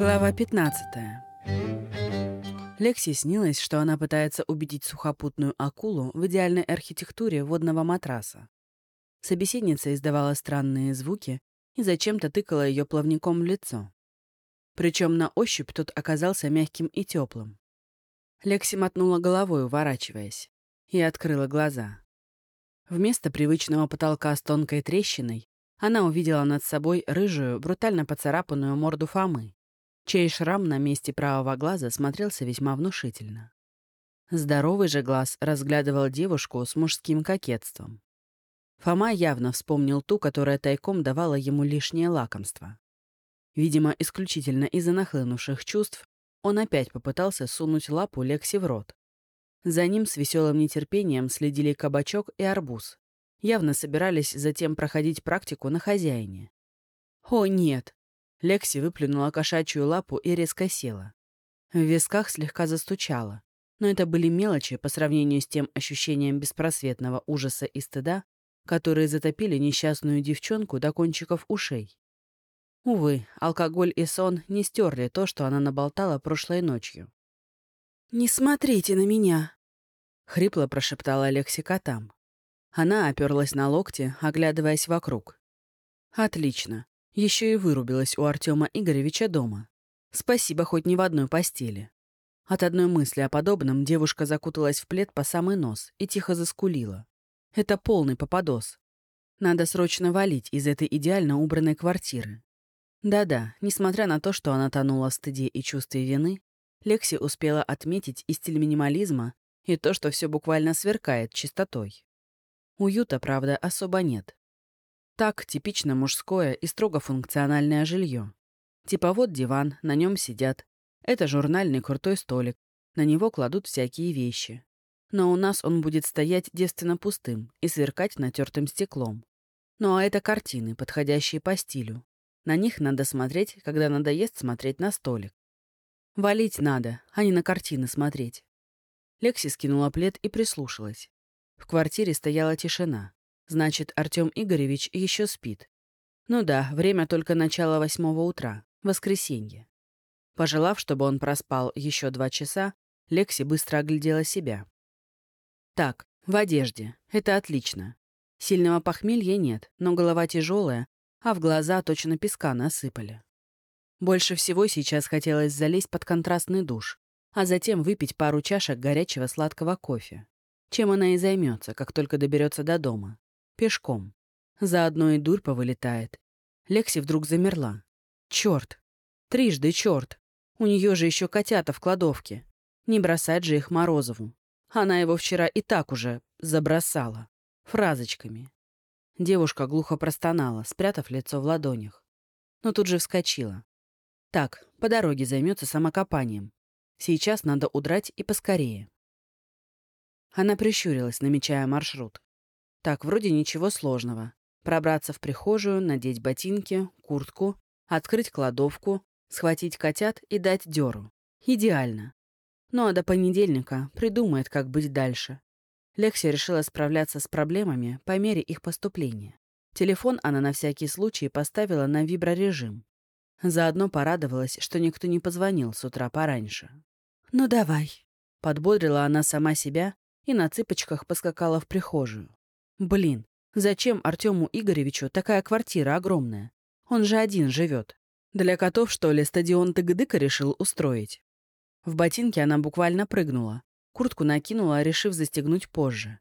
Глава 15. Лекси снилось, что она пытается убедить сухопутную акулу в идеальной архитектуре водного матраса. Собеседница издавала странные звуки и зачем-то тыкала ее плавником в лицо. Причем на ощупь тот оказался мягким и теплым. Лекси мотнула головой, уворачиваясь, и открыла глаза. Вместо привычного потолка с тонкой трещиной она увидела над собой рыжую, брутально поцарапанную морду Фомы чей шрам на месте правого глаза смотрелся весьма внушительно. Здоровый же глаз разглядывал девушку с мужским кокетством. Фома явно вспомнил ту, которая тайком давала ему лишнее лакомство. Видимо, исключительно из-за нахлынувших чувств, он опять попытался сунуть лапу Лекси в рот. За ним с веселым нетерпением следили кабачок и арбуз. Явно собирались затем проходить практику на хозяине. О, нет! Лекси выплюнула кошачью лапу и резко села. В висках слегка застучало, но это были мелочи по сравнению с тем ощущением беспросветного ужаса и стыда, которые затопили несчастную девчонку до кончиков ушей. Увы, алкоголь и сон не стерли то, что она наболтала прошлой ночью. «Не смотрите на меня!» — хрипло прошептала Лекси котам. Она оперлась на локти, оглядываясь вокруг. «Отлично. Еще и вырубилась у Артема Игоревича дома. Спасибо, хоть не в одной постели. От одной мысли о подобном девушка закуталась в плед по самый нос и тихо заскулила. Это полный попадос. Надо срочно валить из этой идеально убранной квартиры. Да-да, несмотря на то, что она тонула в стыде и чувстве вины, Лекси успела отметить и стиль минимализма, и то, что все буквально сверкает чистотой. Уюта, правда, особо нет. Так, типично мужское и строго функциональное жилье. Типа вот диван, на нем сидят. Это журнальный крутой столик. На него кладут всякие вещи. Но у нас он будет стоять девственно пустым и сверкать натертым стеклом. Ну а это картины, подходящие по стилю. На них надо смотреть, когда надоест смотреть на столик. Валить надо, а не на картины смотреть. Лекси скинула плед и прислушалась. В квартире стояла тишина. Значит, Артем Игоревич еще спит. Ну да, время только начало восьмого утра, воскресенье. Пожелав, чтобы он проспал еще два часа, Лекси быстро оглядела себя. Так, в одежде. Это отлично. Сильного похмелья нет, но голова тяжелая, а в глаза точно песка насыпали. Больше всего сейчас хотелось залезть под контрастный душ, а затем выпить пару чашек горячего сладкого кофе. Чем она и займется, как только доберется до дома. Пешком. Заодно и дурь повылетает. Лекси вдруг замерла. Черт! Трижды черт! У нее же еще котята в кладовке. Не бросать же их Морозову. Она его вчера и так уже забросала. Фразочками. Девушка глухо простонала, спрятав лицо в ладонях. Но тут же вскочила. Так, по дороге займется самокопанием. Сейчас надо удрать и поскорее. Она прищурилась, намечая маршрут. Так, вроде ничего сложного. Пробраться в прихожую, надеть ботинки, куртку, открыть кладовку, схватить котят и дать дёру. Идеально. Ну а до понедельника придумает, как быть дальше. Лекси решила справляться с проблемами по мере их поступления. Телефон она на всякий случай поставила на виброрежим. Заодно порадовалась, что никто не позвонил с утра пораньше. «Ну давай», — подбодрила она сама себя и на цыпочках поскакала в прихожую. Блин, зачем Артему Игоревичу такая квартира огромная? Он же один живет. Для котов, что ли, стадион Тыгдыка решил устроить? В ботинке она буквально прыгнула. Куртку накинула, решив застегнуть позже.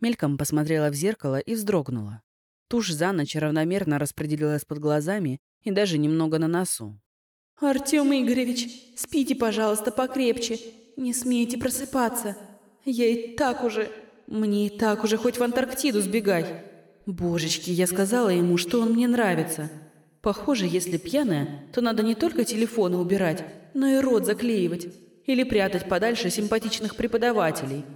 Мельком посмотрела в зеркало и вздрогнула. Тушь за ночь равномерно распределилась под глазами и даже немного на носу. «Артем Игоревич, спите, пожалуйста, покрепче. Не смейте просыпаться. Я и так уже...» Мне и так уже хоть в Антарктиду сбегай. Божечки, я сказала ему, что он мне нравится. Похоже, если пьяная, то надо не только телефоны убирать, но и рот заклеивать. Или прятать подальше симпатичных преподавателей.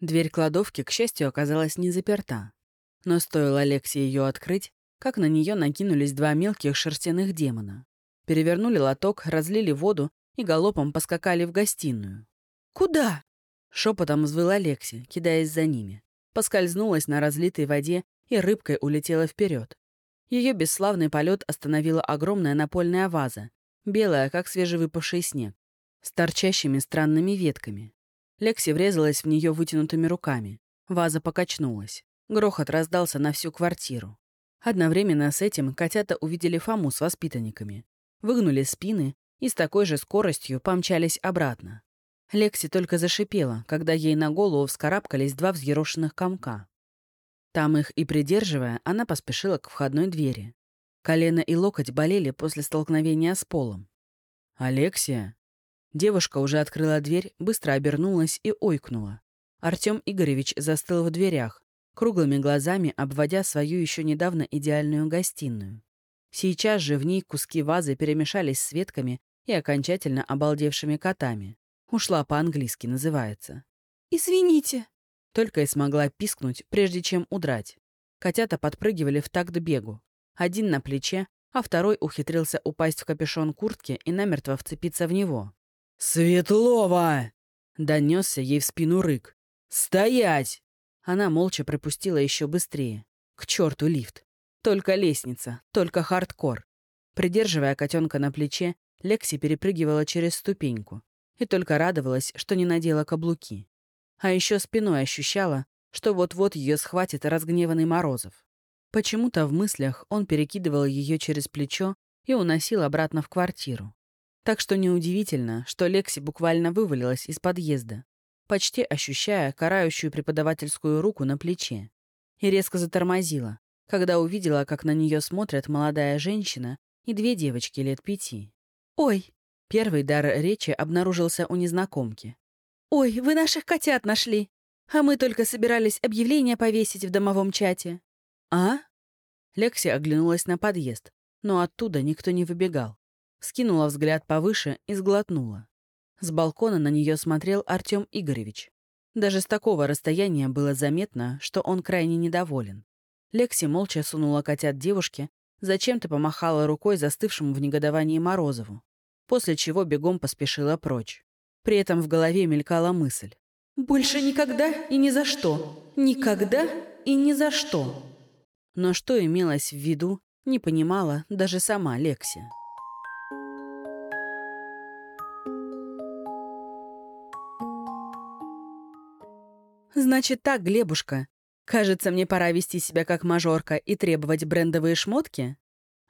Дверь кладовки, к счастью, оказалась не заперта. Но стоило Алексе ее открыть, как на нее накинулись два мелких шерстяных демона. Перевернули лоток, разлили воду и галопом поскакали в гостиную. «Куда?» — шепотом взвыла Лекси, кидаясь за ними. Поскользнулась на разлитой воде и рыбкой улетела вперед. Ее бесславный полет остановила огромная напольная ваза, белая, как свежевыпавший снег, с торчащими странными ветками. Лекси врезалась в нее вытянутыми руками. Ваза покачнулась. Грохот раздался на всю квартиру. Одновременно с этим котята увидели Фому с воспитанниками. Выгнули спины и с такой же скоростью помчались обратно. Лекси только зашипела, когда ей на голову вскарабкались два взъерошенных комка. Там их и придерживая, она поспешила к входной двери. Колено и локоть болели после столкновения с полом. «Алексия?» Девушка уже открыла дверь, быстро обернулась и ойкнула. Артем Игоревич застыл в дверях, круглыми глазами обводя свою еще недавно идеальную гостиную. Сейчас же в ней куски вазы перемешались с ветками и окончательно обалдевшими котами. Ушла по-английски называется. «Извините», только и смогла пискнуть, прежде чем удрать. Котята подпрыгивали в такт бегу. Один на плече, а второй ухитрился упасть в капюшон куртки и намертво вцепиться в него. «Светлова!» — донесся ей в спину рык. «Стоять!» Она молча пропустила еще быстрее. К черту лифт. Только лестница, только хардкор. Придерживая котенка на плече, Лекси перепрыгивала через ступеньку и только радовалась, что не надела каблуки а еще спиной ощущала, что вот-вот ее схватит разгневанный Морозов. Почему-то в мыслях он перекидывал ее через плечо и уносил обратно в квартиру. Так что неудивительно, что Лекси буквально вывалилась из подъезда, почти ощущая карающую преподавательскую руку на плече, и резко затормозила, когда увидела, как на нее смотрят молодая женщина и две девочки лет пяти. «Ой!» Первый дар речи обнаружился у незнакомки. «Ой, вы наших котят нашли! А мы только собирались объявление повесить в домовом чате». «А?» Лекси оглянулась на подъезд, но оттуда никто не выбегал. Скинула взгляд повыше и сглотнула. С балкона на нее смотрел Артем Игоревич. Даже с такого расстояния было заметно, что он крайне недоволен. Лекси молча сунула котят девушке, зачем-то помахала рукой застывшему в негодовании Морозову, после чего бегом поспешила прочь. При этом в голове мелькала мысль. «Больше никогда и ни за что. Никогда и ни за что». Но что имелось в виду, не понимала даже сама Лексия. «Значит так, Глебушка. Кажется, мне пора вести себя как мажорка и требовать брендовые шмотки?»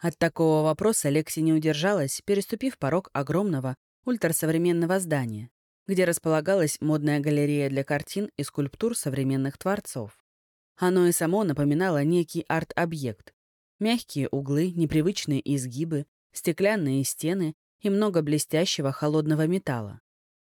От такого вопроса Лекси не удержалась, переступив порог огромного, ультрасовременного здания, где располагалась модная галерея для картин и скульптур современных творцов. Оно и само напоминало некий арт-объект. Мягкие углы, непривычные изгибы, стеклянные стены и много блестящего холодного металла.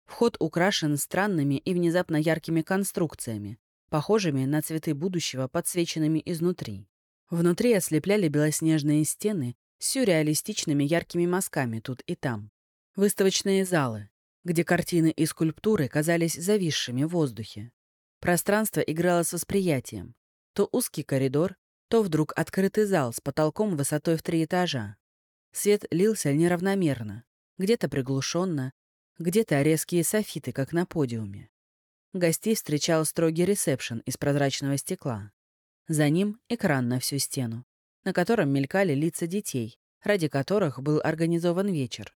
Вход украшен странными и внезапно яркими конструкциями, похожими на цветы будущего, подсвеченными изнутри. Внутри ослепляли белоснежные стены с сюрреалистичными яркими мазками тут и там. Выставочные залы, где картины и скульптуры казались зависшими в воздухе. Пространство играло с восприятием. То узкий коридор, то вдруг открытый зал с потолком высотой в три этажа. Свет лился неравномерно, где-то приглушенно, где-то резкие софиты, как на подиуме. Гостей встречал строгий ресепшн из прозрачного стекла. За ним экран на всю стену, на котором мелькали лица детей, ради которых был организован вечер.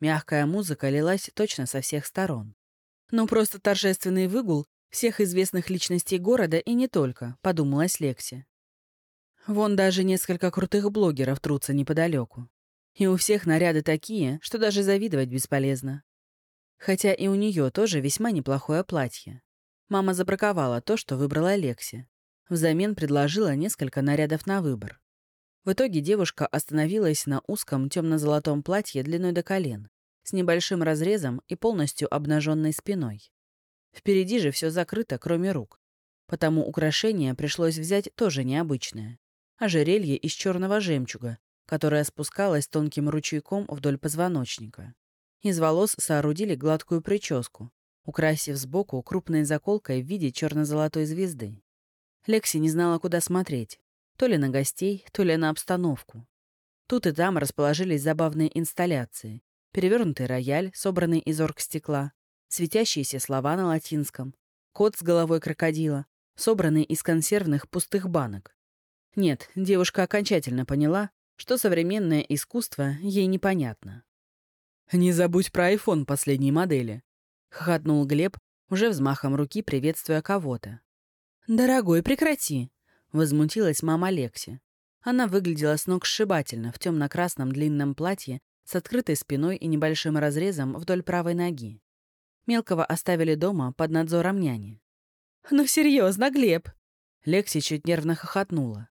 Мягкая музыка лилась точно со всех сторон. «Ну, просто торжественный выгул всех известных личностей города и не только», — подумалась Лекси. Вон даже несколько крутых блогеров трутся неподалеку. И у всех наряды такие, что даже завидовать бесполезно. Хотя и у нее тоже весьма неплохое платье. Мама забраковала то, что выбрала Лекси. Взамен предложила несколько нарядов на выбор. В итоге девушка остановилась на узком темно-золотом платье длиной до колен, с небольшим разрезом и полностью обнаженной спиной. Впереди же все закрыто, кроме рук. Потому украшение пришлось взять тоже необычное. Ожерелье из черного жемчуга, которое спускалось тонким ручейком вдоль позвоночника. Из волос соорудили гладкую прическу, украсив сбоку крупной заколкой в виде черно-золотой звезды. Лекси не знала, куда смотреть. То ли на гостей, то ли на обстановку. Тут и там расположились забавные инсталляции. Перевернутый рояль, собранный из оргстекла, светящиеся слова на латинском, кот с головой крокодила, собранный из консервных пустых банок. Нет, девушка окончательно поняла, что современное искусство ей непонятно. «Не забудь про iPhone последней модели», — хохотнул Глеб, уже взмахом руки приветствуя кого-то. «Дорогой, прекрати!» — возмутилась мама Лекси. Она выглядела с ног сшибательно в темно-красном длинном платье с открытой спиной и небольшим разрезом вдоль правой ноги. Мелкого оставили дома под надзором няни. «Ну серьезно, Глеб!» Лекси чуть нервно хохотнула.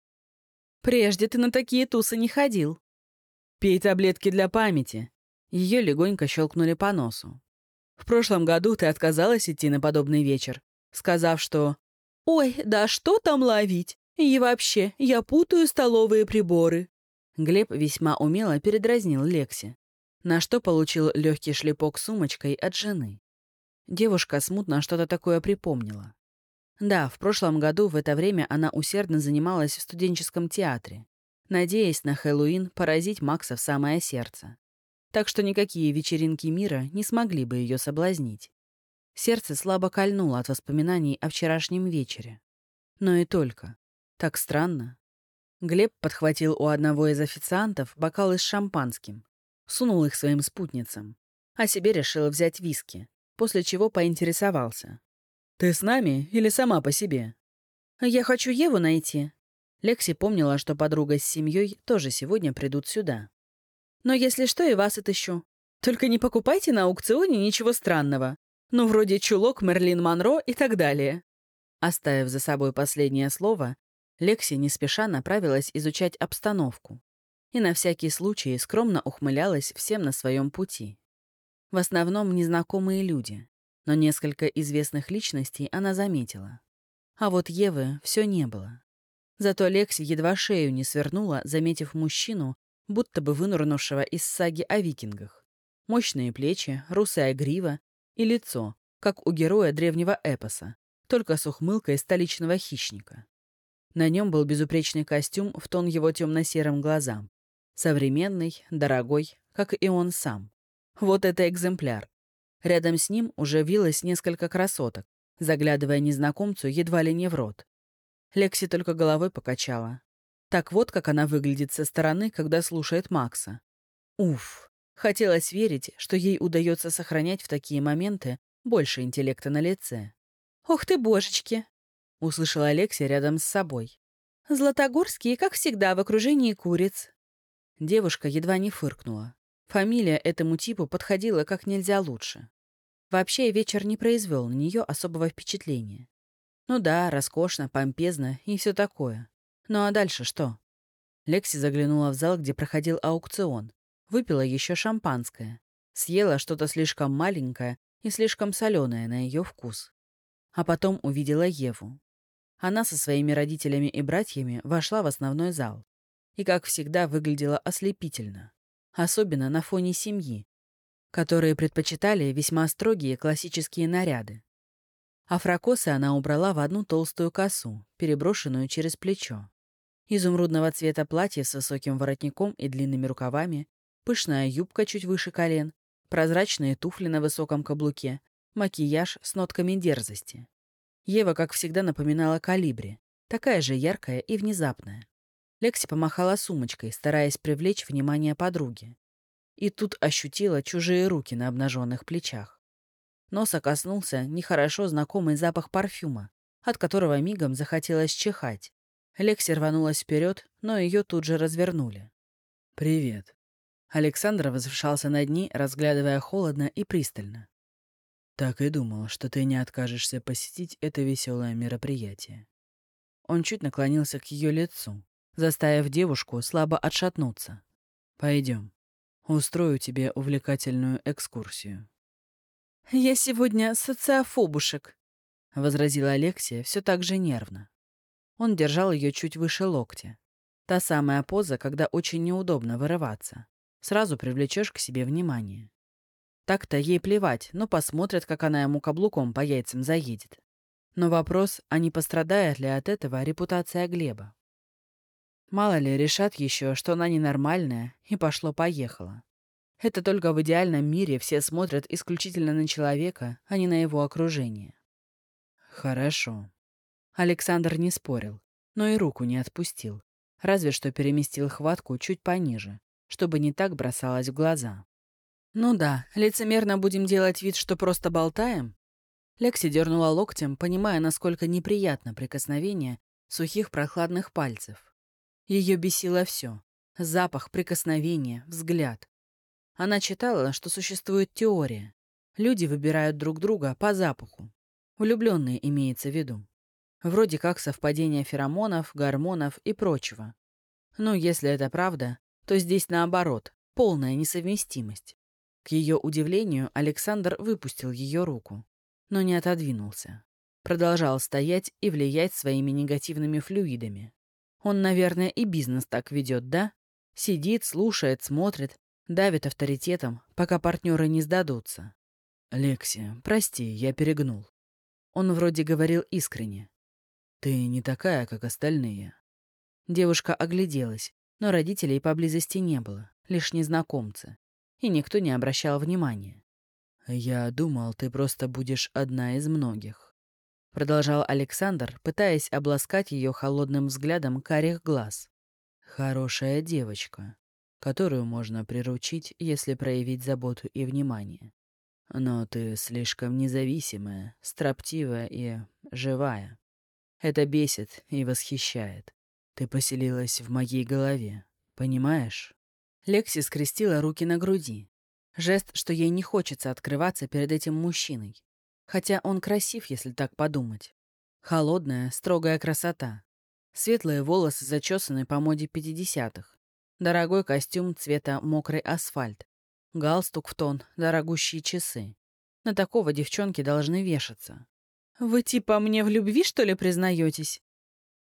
«Прежде ты на такие тусы не ходил». «Пей таблетки для памяти». Ее легонько щелкнули по носу. «В прошлом году ты отказалась идти на подобный вечер, сказав, что «Ой, да что там ловить? И вообще, я путаю столовые приборы». Глеб весьма умело передразнил Лекси, на что получил легкий шлепок сумочкой от жены. Девушка смутно что-то такое припомнила. Да, в прошлом году в это время она усердно занималась в студенческом театре, надеясь на Хэллоуин поразить Макса в самое сердце. Так что никакие вечеринки мира не смогли бы ее соблазнить. Сердце слабо кольнуло от воспоминаний о вчерашнем вечере. Но и только. Так странно. Глеб подхватил у одного из официантов бокалы с шампанским, сунул их своим спутницам, а себе решил взять виски, после чего поинтересовался. «Ты с нами или сама по себе?» «Я хочу Еву найти». Лекси помнила, что подруга с семьей тоже сегодня придут сюда. «Но если что, и вас отыщу. Только не покупайте на аукционе ничего странного. Ну, вроде чулок Мерлин Монро и так далее. Оставив за собой последнее слово, Лекси не спеша направилась изучать обстановку и на всякий случай скромно ухмылялась всем на своем пути. В основном незнакомые люди, но несколько известных личностей она заметила. А вот Евы все не было. Зато Лекси едва шею не свернула, заметив мужчину, будто бы вынурнувшего из саги о викингах. Мощные плечи, русая грива и лицо, как у героя древнего эпоса, только с ухмылкой столичного хищника. На нем был безупречный костюм в тон его темно-серым глазам. Современный, дорогой, как и он сам. Вот это экземпляр. Рядом с ним уже вилось несколько красоток, заглядывая незнакомцу едва ли не в рот. Лекси только головой покачала. Так вот, как она выглядит со стороны, когда слушает Макса. Уф, Хотелось верить, что ей удается сохранять в такие моменты больше интеллекта на лице. «Ох ты, божечки!» — услышала Алексия рядом с собой. «Златогорские, как всегда, в окружении куриц». Девушка едва не фыркнула. Фамилия этому типу подходила как нельзя лучше. Вообще вечер не произвел на нее особого впечатления. Ну да, роскошно, помпезно и все такое. Ну а дальше что? Лекси заглянула в зал, где проходил аукцион, Выпила еще шампанское. Съела что-то слишком маленькое и слишком соленое на ее вкус. А потом увидела Еву. Она со своими родителями и братьями вошла в основной зал. И, как всегда, выглядела ослепительно. Особенно на фоне семьи, которые предпочитали весьма строгие классические наряды. Афрокосы она убрала в одну толстую косу, переброшенную через плечо. Изумрудного цвета платье с высоким воротником и длинными рукавами пышная юбка чуть выше колен, прозрачные туфли на высоком каблуке, макияж с нотками дерзости. Ева, как всегда, напоминала калибри, такая же яркая и внезапная. Лекси помахала сумочкой, стараясь привлечь внимание подруги. И тут ощутила чужие руки на обнаженных плечах. Носа коснулся нехорошо знакомый запах парфюма, от которого мигом захотелось чихать. Лекси рванулась вперед, но ее тут же развернули. «Привет», Александр возвышался над ней, разглядывая холодно и пристально. «Так и думал, что ты не откажешься посетить это веселое мероприятие». Он чуть наклонился к ее лицу, заставив девушку слабо отшатнуться. «Пойдем. Устрою тебе увлекательную экскурсию». «Я сегодня социофобушек», — возразила Алексия все так же нервно. Он держал ее чуть выше локтя. Та самая поза, когда очень неудобно вырываться сразу привлечешь к себе внимание. Так-то ей плевать, но посмотрят, как она ему каблуком по яйцам заедет. Но вопрос, а не пострадает ли от этого репутация Глеба? Мало ли, решат еще, что она ненормальная, и пошло-поехало. Это только в идеальном мире все смотрят исключительно на человека, а не на его окружение. Хорошо. Александр не спорил. но и руку не отпустил, разве что переместил хватку чуть пониже, чтобы не так бросалось в глаза. «Ну да, лицемерно будем делать вид, что просто болтаем?» Лекси дернула локтем, понимая, насколько неприятно прикосновение сухих прохладных пальцев. Ее бесило все — запах, прикосновение, взгляд. Она читала, что существует теория. Люди выбирают друг друга по запаху. Влюбленные имеется в виду. Вроде как совпадение феромонов, гормонов и прочего. Но если это правда, то здесь наоборот, полная несовместимость. К ее удивлению, Александр выпустил ее руку, но не отодвинулся. Продолжал стоять и влиять своими негативными флюидами. Он, наверное, и бизнес так ведет, да? Сидит, слушает, смотрит, давит авторитетом, пока партнеры не сдадутся. «Лекси, прости, я перегнул». Он вроде говорил искренне. «Ты не такая, как остальные». Девушка огляделась, но родителей поблизости не было, лишь незнакомцы. И никто не обращал внимания. «Я думал, ты просто будешь одна из многих», — продолжал Александр, пытаясь обласкать ее холодным взглядом карих глаз. «Хорошая девочка, которую можно приручить, если проявить заботу и внимание. Но ты слишком независимая, строптивая и живая. Это бесит и восхищает. Ты поселилась в моей голове, понимаешь?» Лекси скрестила руки на груди. Жест, что ей не хочется открываться перед этим мужчиной. Хотя он красив, если так подумать. Холодная, строгая красота. Светлые волосы зачесаны по моде 50-х. Дорогой костюм цвета мокрый асфальт. Галстук в тон, дорогущие часы. На такого девчонки должны вешаться. «Вы типа мне в любви, что ли, признаетесь?»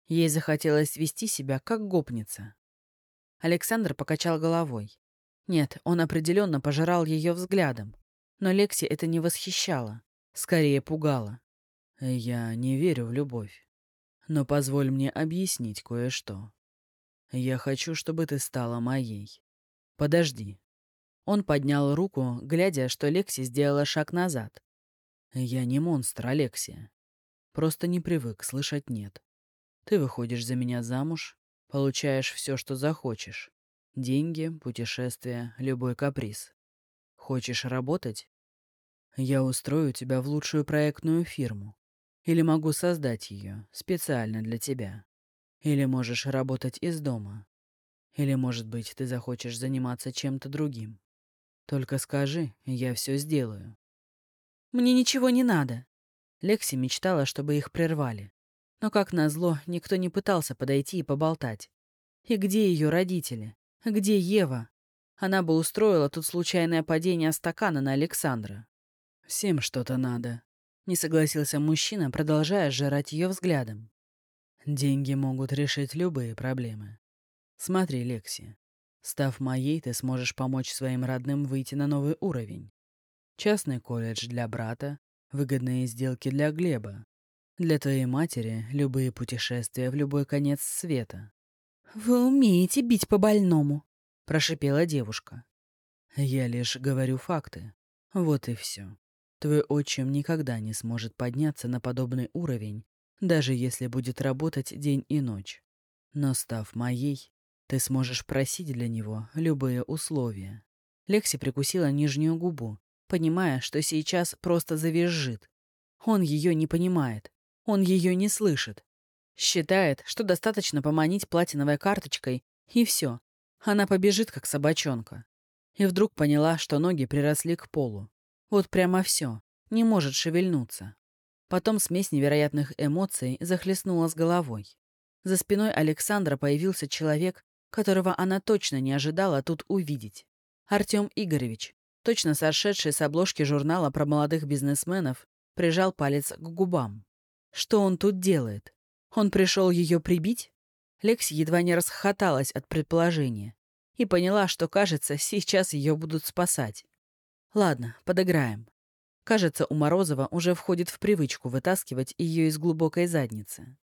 Ей захотелось вести себя как гопница. Александр покачал головой. Нет, он определенно пожирал ее взглядом. Но Лекси это не восхищало. Скорее пугало. «Я не верю в любовь. Но позволь мне объяснить кое-что. Я хочу, чтобы ты стала моей. Подожди». Он поднял руку, глядя, что Лекси сделала шаг назад. «Я не монстр, Алексия. Просто не привык слышать «нет». Ты выходишь за меня замуж, получаешь все, что захочешь. Деньги, путешествия, любой каприз. Хочешь работать? Я устрою тебя в лучшую проектную фирму. Или могу создать ее специально для тебя. Или можешь работать из дома. Или, может быть, ты захочешь заниматься чем-то другим. Только скажи, я все сделаю. Мне ничего не надо. Лекси мечтала, чтобы их прервали. Но, как назло, никто не пытался подойти и поболтать. И где ее родители? Где Ева? Она бы устроила тут случайное падение стакана на Александра. «Всем что-то надо», — не согласился мужчина, продолжая жрать ее взглядом. «Деньги могут решить любые проблемы. Смотри, Лекси, став моей, ты сможешь помочь своим родным выйти на новый уровень. Частный колледж для брата, выгодные сделки для Глеба, для твоей матери любые путешествия в любой конец света. «Вы умеете бить по больному», — прошипела девушка. «Я лишь говорю факты. Вот и все. Твой отчим никогда не сможет подняться на подобный уровень, даже если будет работать день и ночь. Но став моей, ты сможешь просить для него любые условия». Лекси прикусила нижнюю губу, понимая, что сейчас просто завизжит. Он ее не понимает. Он ее не слышит. Считает, что достаточно поманить платиновой карточкой, и все. Она побежит, как собачонка. И вдруг поняла, что ноги приросли к полу. Вот прямо все. Не может шевельнуться. Потом смесь невероятных эмоций захлестнула с головой. За спиной Александра появился человек, которого она точно не ожидала тут увидеть. Артем Игоревич, точно сошедший с обложки журнала про молодых бизнесменов, прижал палец к губам. Что он тут делает? Он пришел ее прибить? Лекси едва не расхохоталась от предположения и поняла, что, кажется, сейчас ее будут спасать. Ладно, подыграем. Кажется, у Морозова уже входит в привычку вытаскивать ее из глубокой задницы.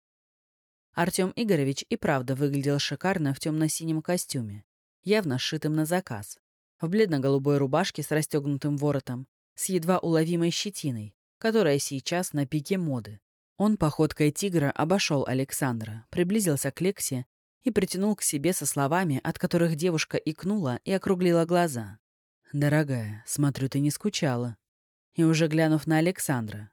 Артем Игоревич и правда выглядел шикарно в темно-синем костюме, явно сшитым на заказ, в бледно-голубой рубашке с расстегнутым воротом, с едва уловимой щетиной, которая сейчас на пике моды. Он походкой тигра обошел Александра, приблизился к Лексе и притянул к себе со словами, от которых девушка икнула и округлила глаза. «Дорогая, смотрю, ты не скучала». И уже глянув на Александра.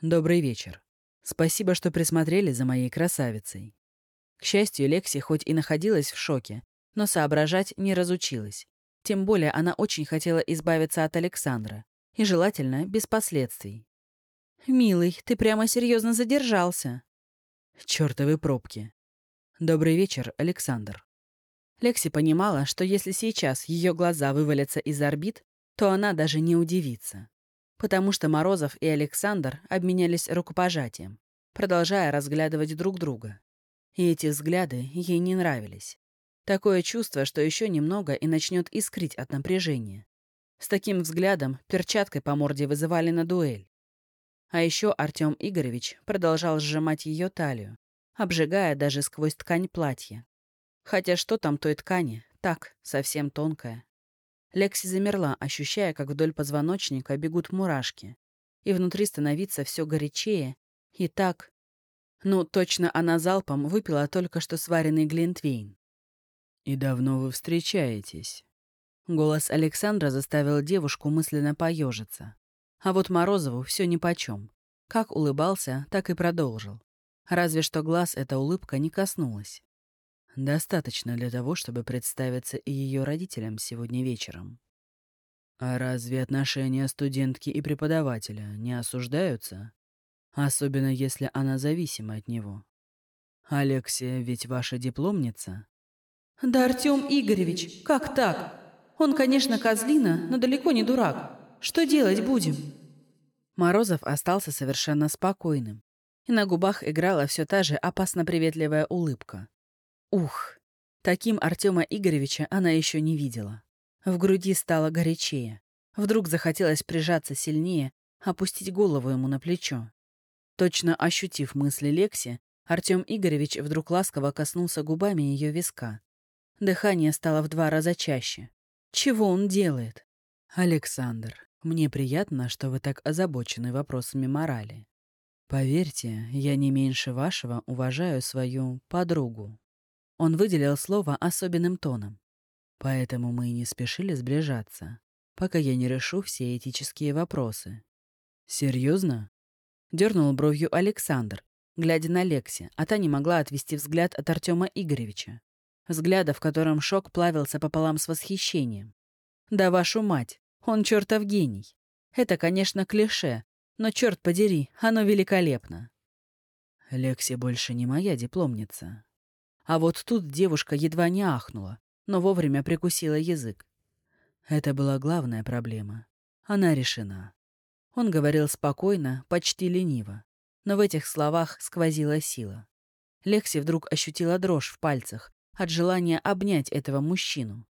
«Добрый вечер. Спасибо, что присмотрели за моей красавицей». К счастью, Лекси хоть и находилась в шоке, но соображать не разучилась. Тем более она очень хотела избавиться от Александра. И желательно без последствий. «Милый, ты прямо серьезно задержался». «Чёртовы пробки. Добрый вечер, Александр». Лекси понимала, что если сейчас ее глаза вывалятся из орбит, то она даже не удивится. Потому что Морозов и Александр обменялись рукопожатием, продолжая разглядывать друг друга. И эти взгляды ей не нравились. Такое чувство, что еще немного и начнет искрить от напряжения. С таким взглядом перчаткой по морде вызывали на дуэль. А еще Артем Игоревич продолжал сжимать ее талию, обжигая даже сквозь ткань платья. Хотя что там той ткани? Так, совсем тонкая. Лекси замерла, ощущая, как вдоль позвоночника бегут мурашки. И внутри становится все горячее. И так ну, точно она залпом выпила только что сваренный глинтвейн. «И давно вы встречаетесь?» Голос Александра заставил девушку мысленно поежиться. А вот Морозову все нипочем. Как улыбался, так и продолжил. Разве что глаз эта улыбка не коснулась. Достаточно для того, чтобы представиться и ее родителям сегодня вечером. А разве отношения студентки и преподавателя не осуждаются? Особенно если она зависима от него. Алексия ведь ваша дипломница? Да, Артем Игоревич, как так? Он, конечно, козлина, но далеко не дурак. Что делать будем? Морозов остался совершенно спокойным. И на губах играла все та же опасно приветливая улыбка. Ух, таким Артема Игоревича она еще не видела. В груди стало горячее. Вдруг захотелось прижаться сильнее, опустить голову ему на плечо. Точно ощутив мысли Лекси, Артем Игоревич вдруг ласково коснулся губами ее виска. Дыхание стало в два раза чаще. Чего он делает? «Александр, мне приятно, что вы так озабочены вопросами морали. Поверьте, я не меньше вашего уважаю свою подругу». Он выделил слово особенным тоном. Поэтому мы и не спешили сближаться, пока я не решу все этические вопросы. Серьезно? Дернул бровью Александр, глядя на Лекси, а та не могла отвести взгляд от Артема Игоревича. Взгляда, в котором шок плавился пополам с восхищением. «Да вашу мать! Он чертов гений! Это, конечно, клише, но, черт подери, оно великолепно!» Лекси больше не моя дипломница. А вот тут девушка едва не ахнула, но вовремя прикусила язык. Это была главная проблема. Она решена. Он говорил спокойно, почти лениво. Но в этих словах сквозила сила. Лекси вдруг ощутила дрожь в пальцах от желания обнять этого мужчину.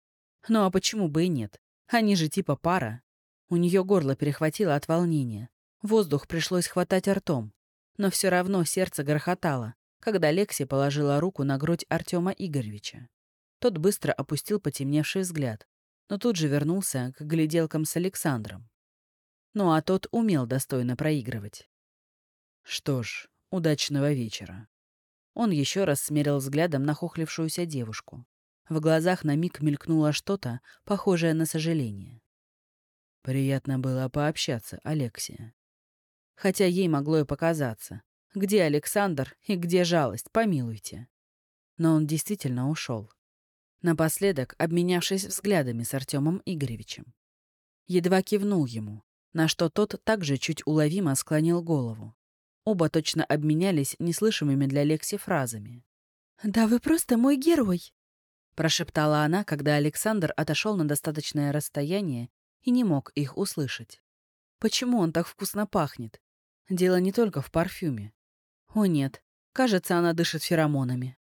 Ну а почему бы и нет? Они же типа пара. У нее горло перехватило от волнения. Воздух пришлось хватать ртом. Но все равно сердце грохотало, когда Лекси положила руку на грудь Артема Игоревича. Тот быстро опустил потемневший взгляд, но тут же вернулся к гляделкам с Александром. Ну а тот умел достойно проигрывать. Что ж, удачного вечера. Он еще раз смерил взглядом нахохлившуюся девушку. В глазах на миг мелькнуло что-то, похожее на сожаление. Приятно было пообщаться, Алексия. Хотя ей могло и показаться. Где Александр и где жалость, помилуйте. Но он действительно ушел. Напоследок, обменявшись взглядами с Артемом Игоревичем. Едва кивнул ему, на что тот также чуть уловимо склонил голову. Оба точно обменялись неслышимыми для Лекси фразами. «Да вы просто мой герой!» Прошептала она, когда Александр отошел на достаточное расстояние и не мог их услышать. Почему он так вкусно пахнет? Дело не только в парфюме. О нет, кажется, она дышит феромонами.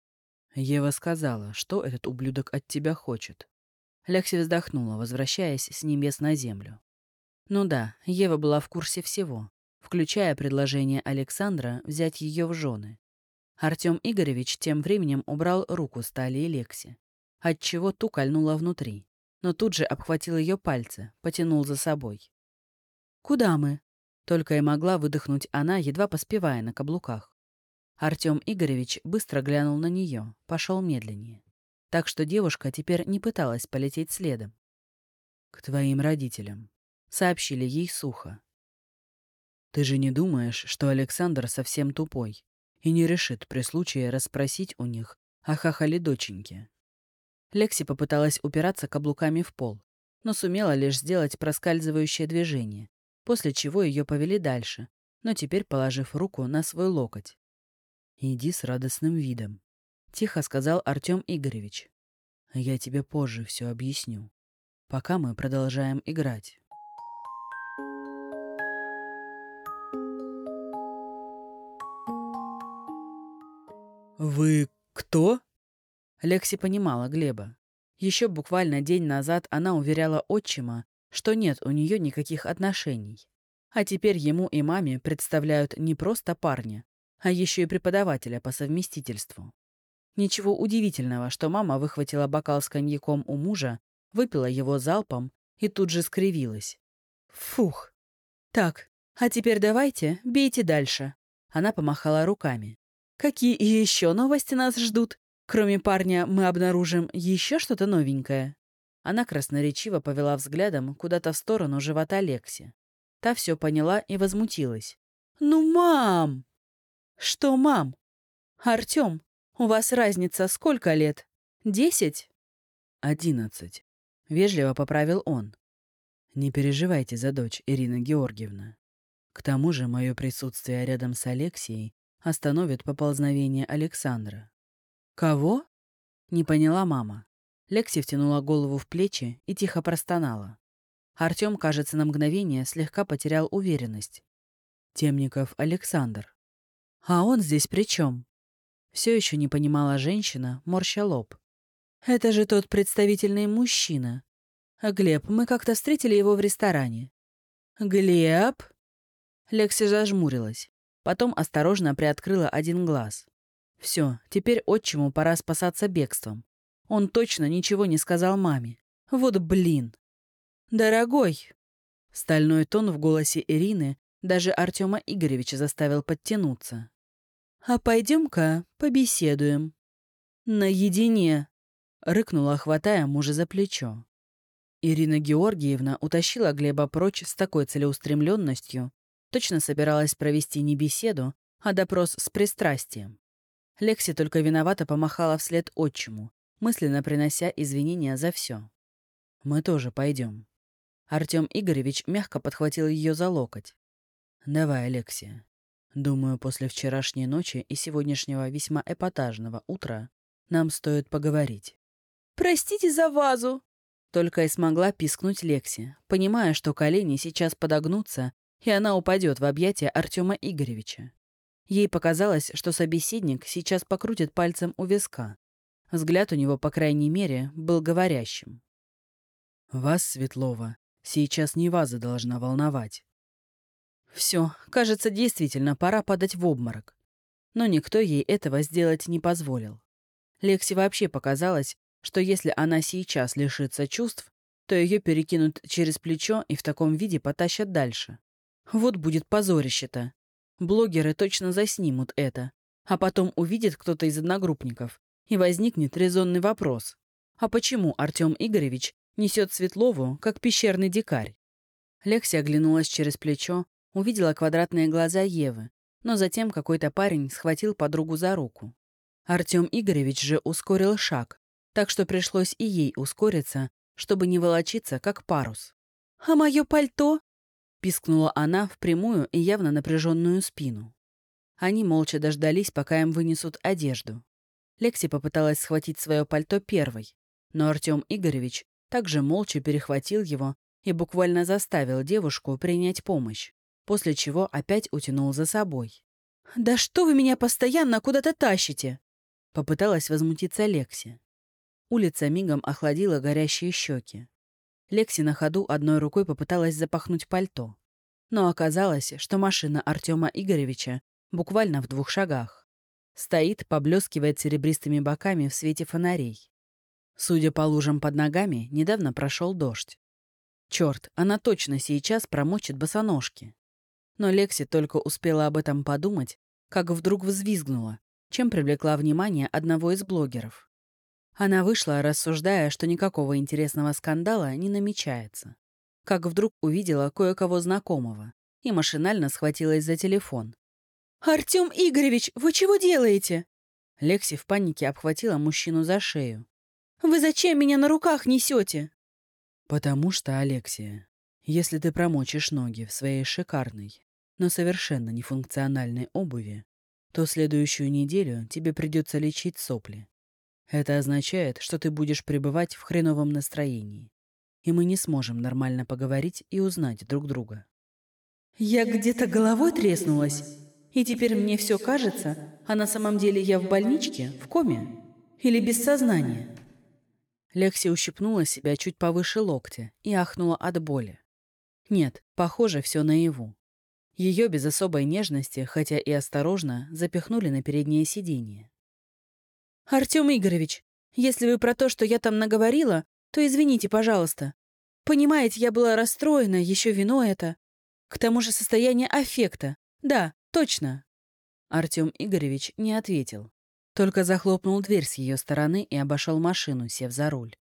Ева сказала, что этот ублюдок от тебя хочет. Лекси вздохнула, возвращаясь с небес на землю. Ну да, Ева была в курсе всего, включая предложение Александра взять ее в жены. Артем Игоревич тем временем убрал руку с талии Лекси, отчего ту кольнула внутри, но тут же обхватил ее пальцы, потянул за собой. «Куда мы?» Только и могла выдохнуть она, едва поспевая на каблуках. Артем Игоревич быстро глянул на нее, пошел медленнее. Так что девушка теперь не пыталась полететь следом. «К твоим родителям», — сообщили ей сухо. «Ты же не думаешь, что Александр совсем тупой и не решит при случае расспросить у них о хахале доченьке?» Лекси попыталась упираться каблуками в пол, но сумела лишь сделать проскальзывающее движение, после чего ее повели дальше, но теперь положив руку на свой локоть. «Иди с радостным видом», — тихо сказал Артем Игоревич. «Я тебе позже все объясню, пока мы продолжаем играть». «Вы кто?» Лекси понимала Глеба. Еще буквально день назад она уверяла отчима, что нет у нее никаких отношений. А теперь ему и маме представляют не просто парня, а еще и преподавателя по совместительству. Ничего удивительного, что мама выхватила бокал с коньяком у мужа, выпила его залпом и тут же скривилась. «Фух! Так, а теперь давайте, бейте дальше!» Она помахала руками. «Какие еще новости нас ждут? Кроме парня мы обнаружим еще что-то новенькое?» Она красноречиво повела взглядом куда-то в сторону живота Лекси. Та все поняла и возмутилась. «Ну, мам!» «Что, мам?» «Артем, у вас разница сколько лет? Десять?» «Одиннадцать», — вежливо поправил он. «Не переживайте за дочь, Ирина Георгиевна. К тому же мое присутствие рядом с Алексией остановит поползновение Александра». «Кого?» — не поняла мама. Лекси втянула голову в плечи и тихо простонала. Артем, кажется, на мгновение слегка потерял уверенность. Темников Александр. А он здесь при чем? Все еще не понимала женщина, морща лоб. Это же тот представительный мужчина. Глеб, мы как-то встретили его в ресторане. Глеб? Лекси зажмурилась. Потом осторожно приоткрыла один глаз. Все, теперь отчиму пора спасаться бегством. Он точно ничего не сказал маме. Вот блин. «Дорогой!» Стальной тон в голосе Ирины даже Артема Игоревича заставил подтянуться. «А пойдем-ка побеседуем». «Наедине», — рыкнула, хватая мужа за плечо. Ирина Георгиевна утащила Глеба прочь с такой целеустремленностью, точно собиралась провести не беседу, а допрос с пристрастием. Лекси только виновато помахала вслед отчиму, мысленно принося извинения за все. «Мы тоже пойдем». Артем Игоревич мягко подхватил ее за локоть. «Давай, Алексия, Думаю, после вчерашней ночи и сегодняшнего весьма эпатажного утра нам стоит поговорить. «Простите за вазу!» Только и смогла пискнуть Лекси, понимая, что колени сейчас подогнутся, и она упадет в объятия Артема Игоревича. Ей показалось, что собеседник сейчас покрутит пальцем у виска. Взгляд у него, по крайней мере, был говорящим. «Вас, Светлова, сейчас не ваза должна волновать. Все, кажется, действительно пора падать в обморок. Но никто ей этого сделать не позволил. Лекси вообще показалось, что если она сейчас лишится чувств, то ее перекинут через плечо и в таком виде потащат дальше. Вот будет позорище-то. Блогеры точно заснимут это, а потом увидит кто-то из одногруппников, и возникнет резонный вопрос. А почему Артем Игоревич несет Светлову, как пещерный дикарь? Лекси оглянулась через плечо увидела квадратные глаза Евы, но затем какой-то парень схватил подругу за руку. Артем Игоревич же ускорил шаг, так что пришлось и ей ускориться, чтобы не волочиться, как парус. «А мое пальто?» — пискнула она в прямую и явно напряженную спину. Они молча дождались, пока им вынесут одежду. Лекси попыталась схватить свое пальто первой, но Артем Игоревич также молча перехватил его и буквально заставил девушку принять помощь после чего опять утянул за собой. «Да что вы меня постоянно куда-то тащите?» Попыталась возмутиться Лекси. Улица мигом охладила горящие щеки. Лекси на ходу одной рукой попыталась запахнуть пальто. Но оказалось, что машина Артема Игоревича буквально в двух шагах. Стоит, поблескивает серебристыми боками в свете фонарей. Судя по лужам под ногами, недавно прошел дождь. Черт, она точно сейчас промочит босоножки. Но Лекси только успела об этом подумать, как вдруг взвизгнула, чем привлекла внимание одного из блогеров. Она вышла, рассуждая, что никакого интересного скандала не намечается. Как вдруг увидела кое-кого знакомого и машинально схватилась за телефон. «Артём Игоревич, вы чего делаете?» Лекси в панике обхватила мужчину за шею. «Вы зачем меня на руках несете?» «Потому что, Алексия, если ты промочишь ноги в своей шикарной, но совершенно нефункциональной обуви, то следующую неделю тебе придется лечить сопли. Это означает, что ты будешь пребывать в хреновом настроении, и мы не сможем нормально поговорить и узнать друг друга. Я где-то головой треснулась, и теперь мне все кажется, а на самом деле я в больничке, в коме или без сознания. Лекси ущипнула себя чуть повыше локтя и ахнула от боли. Нет, похоже, все наяву. Ее без особой нежности, хотя и осторожно, запихнули на переднее сиденье. «Артем Игоревич, если вы про то, что я там наговорила, то извините, пожалуйста. Понимаете, я была расстроена, еще вино это. К тому же состояние аффекта. Да, точно». Артем Игоревич не ответил. Только захлопнул дверь с ее стороны и обошел машину, сев за руль.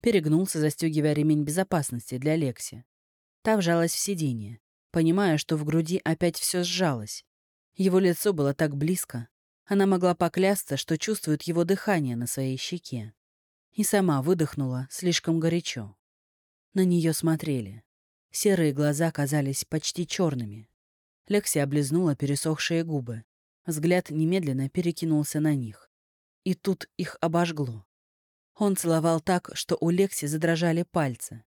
Перегнулся, застегивая ремень безопасности для Лекси. Та вжалась в сиденье, понимая, что в груди опять все сжалось. Его лицо было так близко. Она могла поклясться, что чувствует его дыхание на своей щеке. И сама выдохнула слишком горячо. На нее смотрели. Серые глаза казались почти черными. Лекси облизнула пересохшие губы. Взгляд немедленно перекинулся на них. И тут их обожгло. Он целовал так, что у Лекси задрожали пальцы.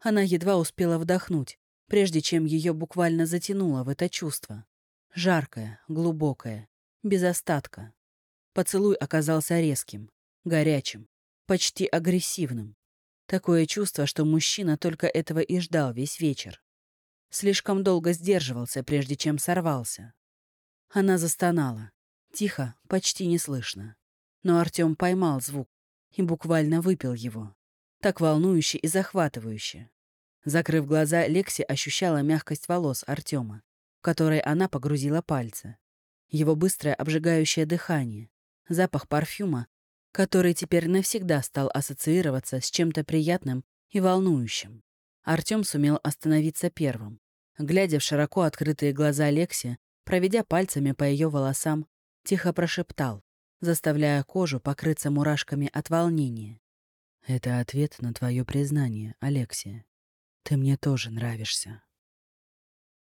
Она едва успела вдохнуть, прежде чем ее буквально затянуло в это чувство. Жаркое, глубокое, без остатка. Поцелуй оказался резким, горячим, почти агрессивным. Такое чувство, что мужчина только этого и ждал весь вечер. Слишком долго сдерживался, прежде чем сорвался. Она застонала. Тихо, почти неслышно. Но Артем поймал звук и буквально выпил его. Так волнующе и захватывающе. Закрыв глаза, Лекси ощущала мягкость волос Артема, в которой она погрузила пальцы. Его быстрое обжигающее дыхание, запах парфюма, который теперь навсегда стал ассоциироваться с чем-то приятным и волнующим. Артем сумел остановиться первым. Глядя в широко открытые глаза Лекси, проведя пальцами по ее волосам, тихо прошептал, заставляя кожу покрыться мурашками от волнения. «Это ответ на твое признание, Алексия. Ты мне тоже нравишься».